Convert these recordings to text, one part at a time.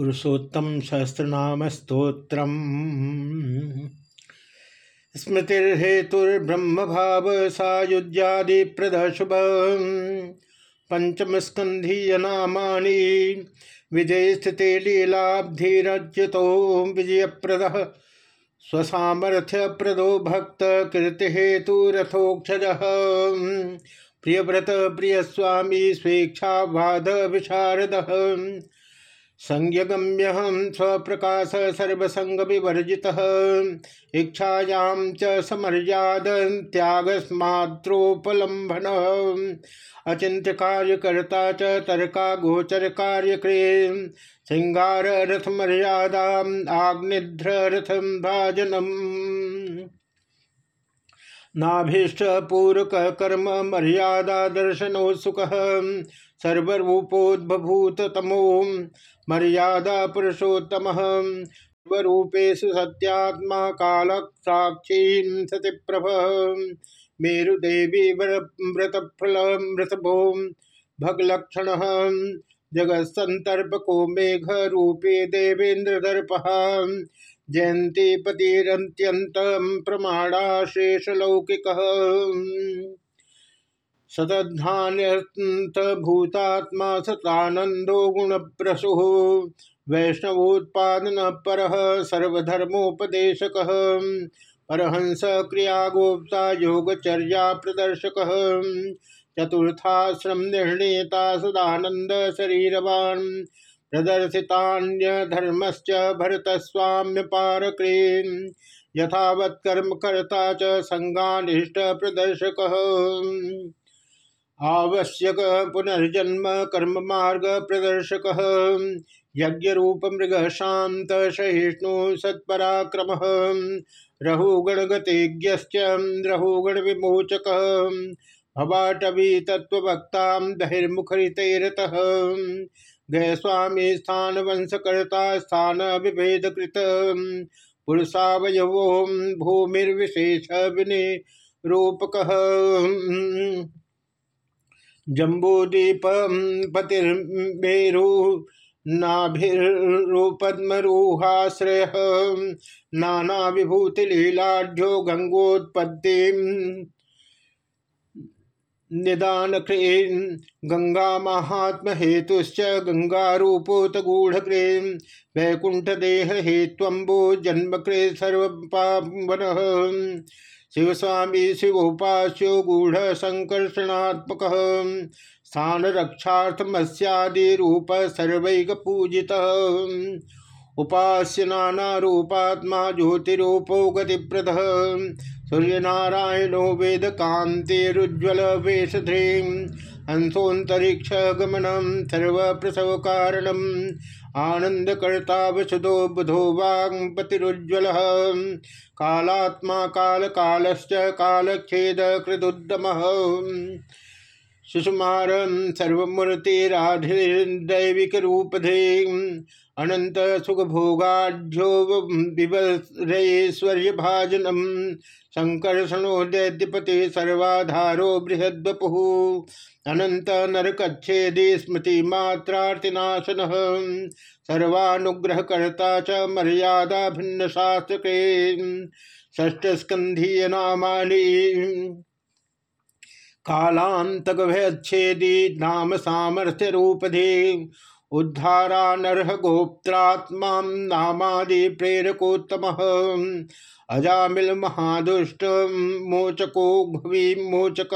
पुरुषोत्तम सहस्रनाम स्त्रोत्र स्मृतिर्हेतुर्ब्रह्म भाव सायुज्यादि प्रद शुभ पंचम स्कंधीय नामानि। विजय स्थिति लीलाब्धिरज्युतो विजय प्रद स्वसामर्थ्य प्रदो भक्त कीर्ति हेतु रथोक्षज प्रियव्रत प्रिय स्वामी स्वेच्छा वाद विशारद। संयगम्य स्वप्रकाश सर्वसंग विवर्जि इच्छायां च समर्याद अचिंत्य कार्यकर्ता च तर्का गोचर कार्यक्रिय श्रृंगार रथ मर्यादा आग्निध्र रथ भाजनम। नाभीष्ट पूरक कर्म मर्यादा दर्शनोत्सुक सर्वरूपोद्भूत तमो मर्यादा पुरुषोत्तम स्वरूपेश सत्यात्मा काल साक्षी सति प्रभ मेरुदेवी व्रतफल मृतभो भगलक्षण। जगत संतर्पको मेघ रूपे देवेन्द्र दर्प जयंती पतिरंत्यंत प्रमाणा शेषलौकिक सतधान्यत भूतात्मा सतानंदो गुण प्रसु वैष्णवोत्पादन पर सर्वधर्मोपदेशक। परहंस क्रिया गोप्ता योगचर्या प्रदर्शक। चतुर्थाश्रम निर्णेता सदानंद शरीरवान। प्रदर्शितान्य धर्मश्च भरत स्वाम्य पारक्रीन यथावत कर्म करता च संगानिष्ठ प्रदर्शक। आवश्यक पुनर्जन्म कर्म मार्ग प्रदर्शक। यज्ञ रूप मृग शांत सहिष्णु सत्पराक्रम। रहुगण गतिज्ञ रहुगण विमोचक भवाटवी तत्वक्ता बहिर्मुखरितरत गय स्वामी स्थान वंशकर्ता स्थान विभेद कृत पुरुषावयवो भूमिर्विशेष विनि रूपक जम्बूदीप पतिर्मेरु नाभिरूपद्मरूहाश्रय नाना विभूतिलीलाढ्यो गंगोत्पत्ति निदान गंगा महात्म हेतुश्च गंगारूपोत गूढ़ वैकुंठ देह हेत्वंबो जन्म कृ सर्वपावन। शिवस्वामी शिवोपास्यो गूढ़ संकर्षणात्मक स्थान रक्षार्थमस्यादि रूप सर्वैक पूजित उपास्य नाना रूपात्मा ज्योतिरूपो गतिप्रद। सूर्यनारायणो वेद कांतिरुज्वल वेशध्री हंसोन्तरिक्ष गमनम सर्व प्रसव कारणम आनंदकर्ता वसुदो बुधो वांगपतिरुज्वल कालात्मा काल कालश्च कालक्षेद कृदुद्दम सुषुमार सर्वमूर्तिराधिदैविक रूपधे अनंत सुखभोगाढ्यो विवरेश्वर्य भाजनम संकर्षणो दैद्यपति सर्वाधारो बृहद्वपु। अनंत नरकच्छेदी स्मृति मात्रार्तिनाशन सर्वानुग्रहकर्ता च मर्यादा भिन्न शास्त्र के ष्ट स्कंधीय नामानी नाम सामर्थ्य रूपधे उद्धारा नरह गोप्त्रात्मा नामादि प्रेरकोत्तम। अजामिल महादुष्ट मोचको भवि मोचक।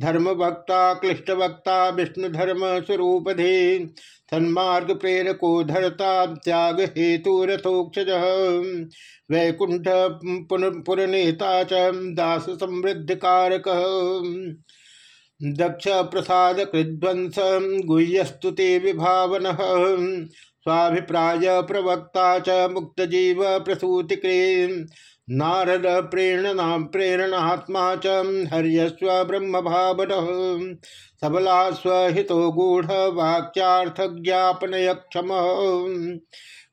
धर्म वक्ता क्लिष्ट वक्ता विष्णु धर्म स्वरूप सन्मार्ग प्रेरको धरता, त्याग हेतु रथोक्षज। वैकुंठ पुरनेता च, दास समृद्धि कारक। दक्ष प्रसाद कृध्वंस गुह्यस्तुति विभावन। स्वाभिप्राय प्रवक्ता च मुक्त जीव प्रसूति नारद प्रेरणा प्रेरणात्मा च हर्यस्व ब्रह्म भावन सबला स्वहितो गूढ़ वाक्यार्थ ज्ञापन क्षम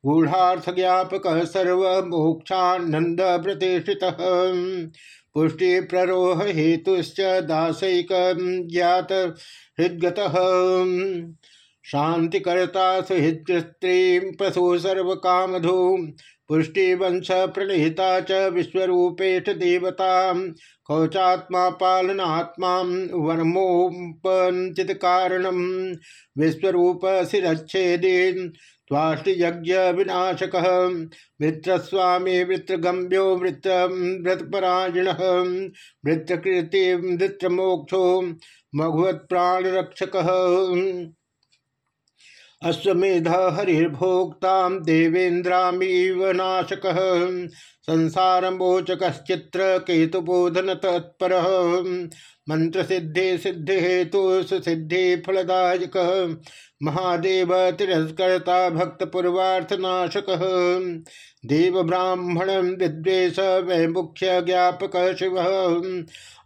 गूढ़ार्थ ज्ञापक सर्व मोक्षानंद प्रतिष्ठित पुष्टि प्ररोह हेतुश्च दासैक ज्ञात हृदगत शांतिकर्ता सुहित्री पशु सर्व कामधू पुष्टिवंश प्रणीता च विश्वरूपेश देवता, कौचात्मा पालनात्मा वर्मोपचित कारणम विश्वरूप शिरच्छेदीन स्वाष्टियज्ञ विनाशक वृत्रस्वामी वृत्रगम्यो वृत्र व्रतपरायण वृत्रकृति वृत्रमोक्षो मघुवत प्राणरक्षक अश्वेध हरिर्भोक्ता देवेन्द्रामीव नाशक। संसार मोचकश्चित्र केतुबोधन तत्पर मंत्र सिद्धि सिद्धि हेतु सुसिद्धि फलदायक महादेव तिरस्कर्ता भक्त पूर्वार्थनाशक देव ब्राह्मण विद्वेश वै मुख्य ज्ञापक शिव।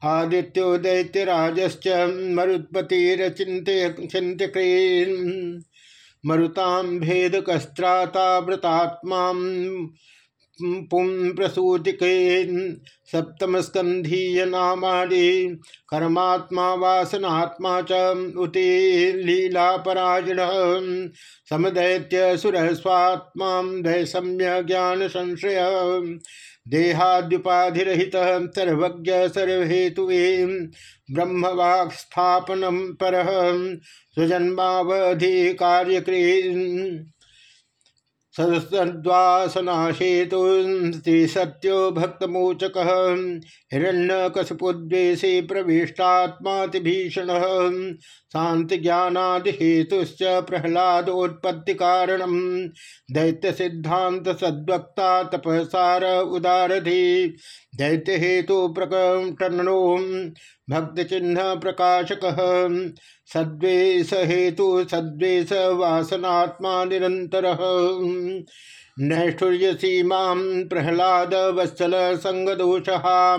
आदित्यो दैत्यराजश्च मरुत्पतिरचिन्त्य मरुतां भेदकस्त्राता पुं सप्तम स्कंधीय नामादि कर्मात्मा वासनात्मा च उति लीलापराजिण समदैत्य सुर स्वात्मा दैसम्य ज्ञान संशय देहाद्युपाधिहित सर्वज्ञ सर्वहेतु ब्रह्मवाक्स्थापनम पर स्वजन्मावधि कार्यक्री सदस्वासनाशेतु सत्यो भक्तमोचक हिरण्यकशपुद्वेषे प्रविष्टात्मातिभीषण। शांति ज्ञानादिहेतुश्च दैत्य सिद्धांत सद्वक्ता तपसार उदारधि। दैत्य हेतु प्रकटनो भक्त चिन्ह प्रकाशक सद्वेश हेतु सद्वेश वासनात्मा निरंतर नैष्ठुर्य सीमा प्रहलाद वत्सल संगदोषा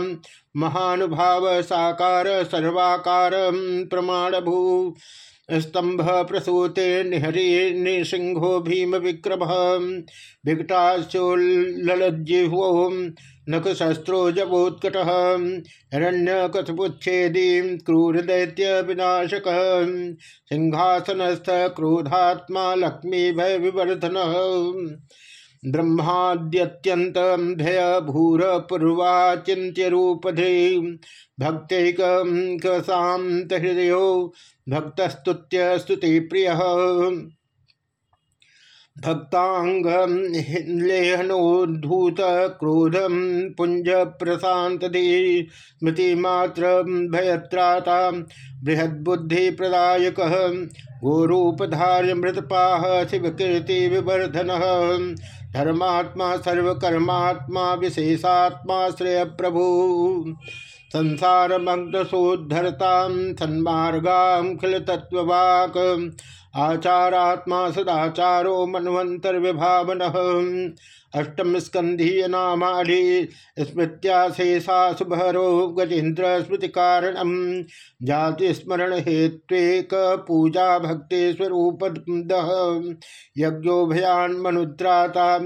महानुभाव साकार सर्वाकार प्रमाणभू स्तंभ प्रसूते निहरी निसिंहो भीम विक्रम विकटाचोल्लज्जिह्वो नखशस्त्रो जबोत्कट हिरण्य कथपुच्छेदी क्रूर दैत्य विनाशक सिंहासनस्थ क्रोधात्मा लक्ष्मी भय विवर्धन ब्रह्माद्यत्यंत भय भूर पूर्वाचिंत्य रूपधे भक्तैक हृदय भक्तस्तुत्य स्तुति प्रिय भक्तांग लेहनोद्धूत क्रोधम पुंज प्रशांत स्मृति मात्र भयत्राता बृहद्बुद्धि प्रदायक गोरूपधार्य मृतपाह शिवकीर्ति विवर्धन धर्मात्मा सर्वकर्मात्मा विशेषात्मा श्रेय प्रभु संसार मग्न सोद्धरता सन्मार्गाखिल तत्वाक आचारात्मा सदाचारो मनवंतर विभावन अष्टम स्कंधीय नामाढ़ी स्मृत्याशेषा शुभरो गजेन्द्र स्मृति कारण जाति स्मरण हेत्वेक पूजा भक्ति स्वरूप यज्ञोभयान मनुद्राता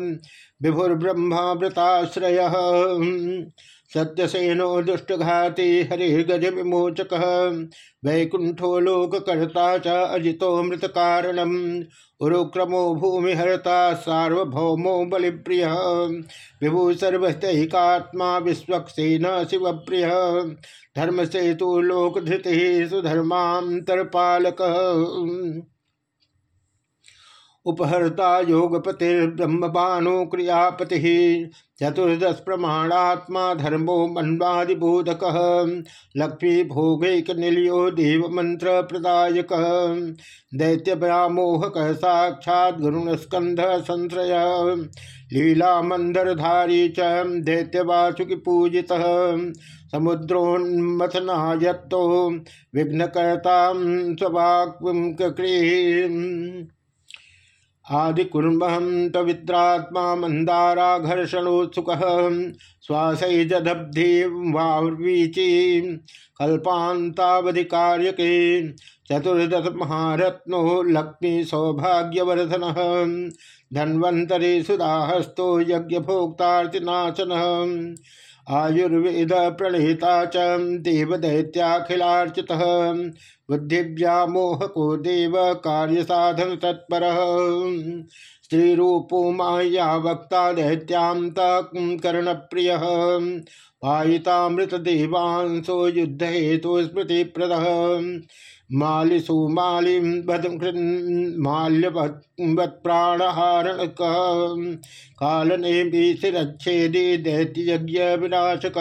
विभुर्ब्रह्मा व्रताश्रय। सत्यसेनो दुष्टघाती हरि गज विमोचक वैकुंठो लोककर्ता च अजितो मृत कारणम उरुक्रमो भूमिहरता सार्वभौमो बलिप्रिय। विभु सर्वस्तैकात्मा विश्वक्सेन शिवप्रिय। धर्म सेतु लोकधृति सुधर्मांतरपालक उपहर्ता योगपतिर्ब्रह्मबानो क्रियापति चतुर्दश प्रमाणात्मा धर्मो मन्वादिबोधक। लक्ष्मी भोगैक निलियो देव मंत्र प्रदायक दैत्य व्यामोहक संश्रय लीला मंदरधारी च दैत्य वासुकी समुद्रोन्मथनायत्तो विघ्नकर्ता स्ववाक्री आदिकुर्महम तविद्रात्मा मंदाराघर्षणोत्सुक श्वासैजदब्धि वावीची कल्पांतावधिकार्य के चतुर्दश महारत्नो लक्ष्मी सौभाग्यवर्धन धन्वंतरी यज्ञ भोक्तार्तिनाशन आयुर्वेद प्रणीता च देवदैत्याखिलार्चित बुद्धिव्यामोहको देव कार्य साधन तत्पर। स्त्रीरूपो माया वक्ता कर्ण प्रिय पायितामृत देवांशो युद्ध हेतु स्मृति मालिसु मालिम माल्यवत्प्राणहारण कालने शिरच्छेदी दैत्य विनाशक।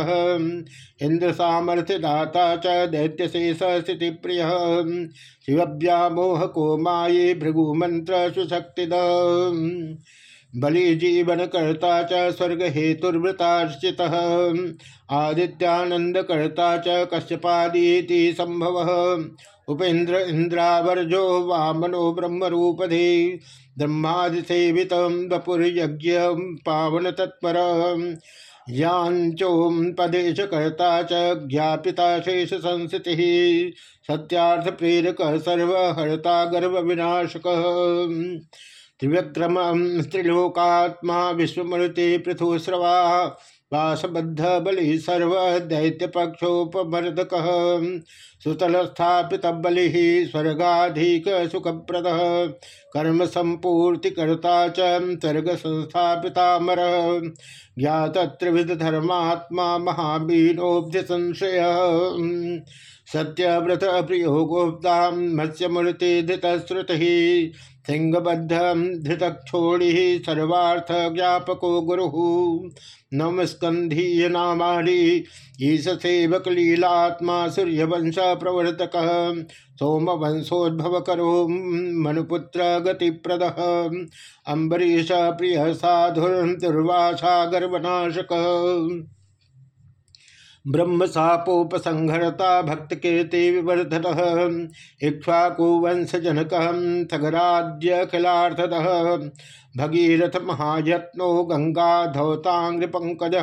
इंद्र सामर्थ्य दाता च दैत्य शेष स्थिति प्रिय शिवव्यामोह को माये भृगु मंत्र सुशक्तिद बलि जीवन कर्ता च स्वर्ग हेतुर्वृताश्चित आदित्यानंद कर्ता च कश्यपादी संभव उपेन्द्र इंद्रावर्जो वामनो ब्रह्मरूपधे। ब्रह्मादिसेवित वपुर्यज्ञ पावन तत्पर यांचोम पदेश कर्ता ज्ञापिता शेष संस्थिति सत्यार्थ प्रेरक सर्वहर्ता गर्भ विनाशक त्रिविक्रम त्रिलोकात्मा विश्वमृति पृथुस्रवा वासबद्ध बलि सर्व दैत्य पक्षोपमर्दक सुतल स्थापित बलि स्वर्गाधिक सुखप्रद कर्म संपूर्ति कर्ता चर्ग संस्थापिता मर ज्ञात त्रिविध धर्मात्मा संशय सत्यव्रत प्रियो गोप्ता मत्स्यमूर्ति धृतश्रुति सिंहबद्ध धृतक्षोड़ी सर्वार्थ ज्ञापको गुरु। नमस्कंधीय नामारी ईश सेवक लीलात्मा सूर्यवंश प्रवर्तक सोम वंशोद्भव करो मनुपुत्र गतिप्रद अम्बरीश प्रिय साधुर्वासा गर्भनाशक ब्रह्म सापोपसंहरता भक्त कीर्ति विवर्धन इक्ष्वाकुवंश जनक थगराज्य खिलार्थद भगीरथ महायत्नो गंगा धौतांग पंकज।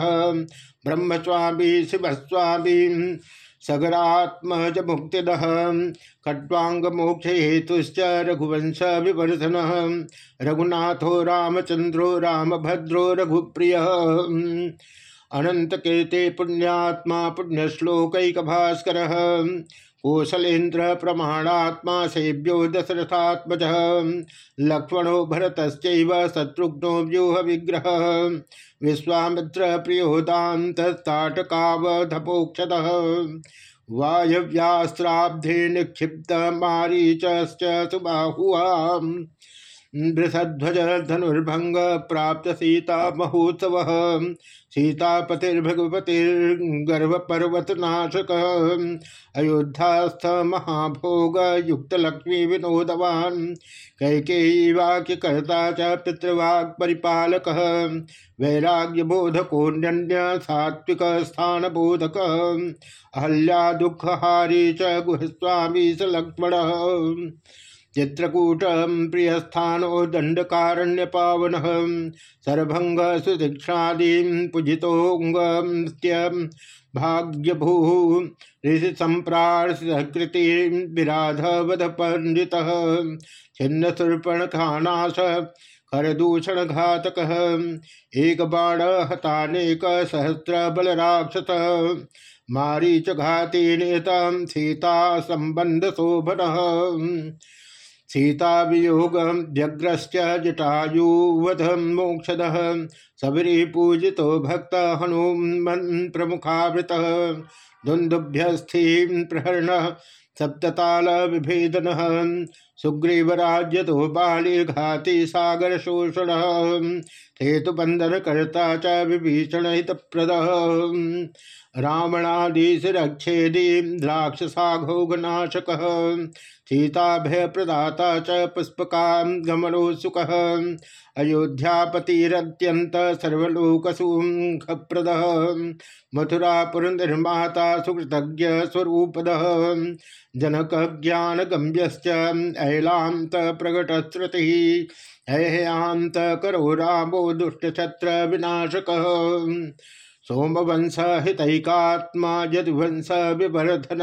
ब्रह्मस्वामी शिवस्वामी सगरात्मज मुक्तिद। खट्वांग मोक्ष हेतुश्च रघुवंश विवर्धन। रघुनाथो रामचंद्रो रामभद्रो रघुप्रिय। अनंत कीर्ति पुण्यात्मा पुण्यश्लोकैक भास्कर कौशलेन्द्र प्रमाणात्मा सेव्यो दशरथात्मज। लक्ष्मणो भरत शत्रुघ्नो व्यूह विग्रह विश्वामित्र प्रियोदात ताटकावधपोक्षद वायव्यास्त्राब्धे निक्षिप्त मारीच सुबाहुआ वृषध्वज धनुर्भंग प्राप्त सीता महोत्सव सीतापतिर्भगवतिर्गर्भ अयोध्यास्थ महाभोग युक्त लक्ष्मी विनोदवान कैकेयी वाक्य च पितृवाक् परिपालक वैराग्य बोधकोन्य सात्विक स्थान बोधक अहल्या दुखहारी च गुहस्वामी स लक्ष्मण। चित्रकूट प्रियस्थानो दंडकारण्य पावन सरभंग सुदीक्षादी पूजितोंगत्य भाग्यभू ऋषि संप्राकृति विराध वध पंडित छिन्न सुर्पण खानाश खरदूषण घातक एक बाण हतानेक सहस्र बल राक्षस मारीच घाती नेता सीता संबंध शोभन सीता वियोग व्यग्रश्च जटायुवध मोक्षद। सबरी पूजि भक्त हनुमन प्रमुखावृत धुंदुभ्यस्थी प्रहरण सप्तताल विभेदन सुग्रीवराज्य तो बाली घाती सागर शोषण हेतु बंधन कर्ता च विभीषण हित प्रद रावणादिशिरक्षेदी द्राक्षसाघोघनाशक सीताभय प्रदाता च पुष्पकागमनोत्सुक अयोध्यापतिरत्यंत सर्वलोकसुखप्रद। मथुरा पुरंदरमाता सुकृतज्ञ स्वरूपद जनक ज्ञान गम्यश्च ऐलांत प्रकट श्रुति ऐहयांत करो रामो दुष्टछत्र विनाशक सोमवंश हितैकात्मा यदुवंश विवर्धन